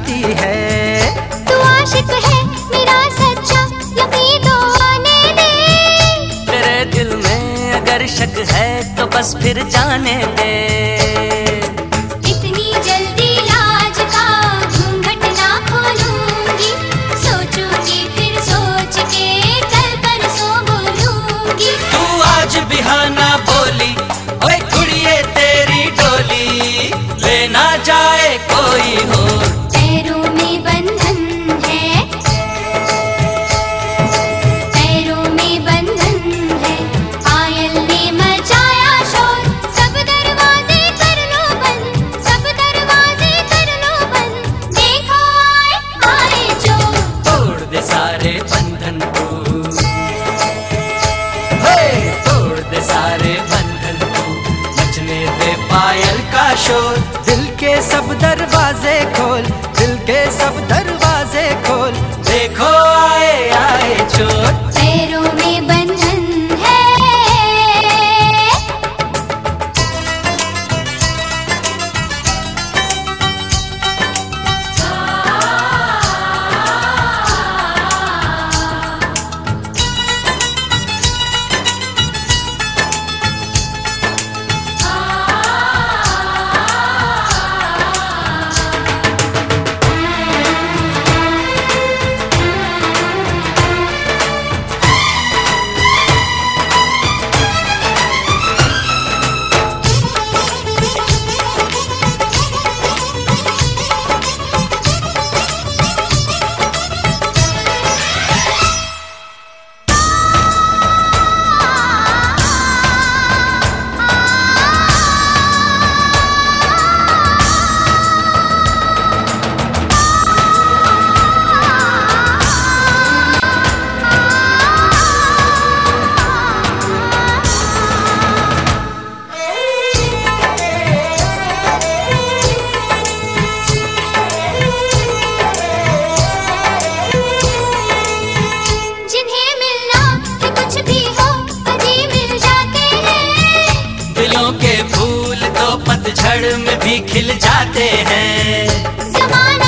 जाती है। तू आशिक है मेरा सच्चा यकीन तो आने दे। तेरे दिल में अगर शक है तो बस फिर जाने दे। सब दरवाजे खोल दिल के सब दरवाजे पतझड़ में भी खिल जाते हैं।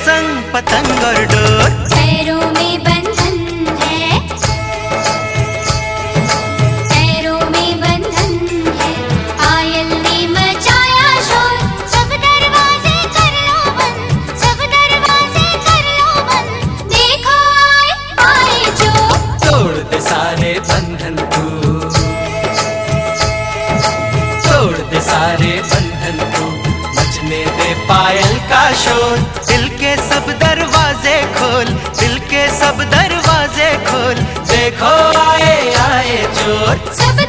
संग पतंग और डोर। पैरों में बंधन है। पैरों में बंधन है। पायल ने मचाया शोर। सब दरवाजे कर लो बंद। सब दरवाजे कर लो बंद। देखो आए आए जो। तोड़ दे सारे बंधन तू। तोड़ दे सारे बंधन तू। बचने दे पायल का शोर। के सब दरवाजे खोल दिल के सब दरवाजे खोल। देखो आए आए चोर। सब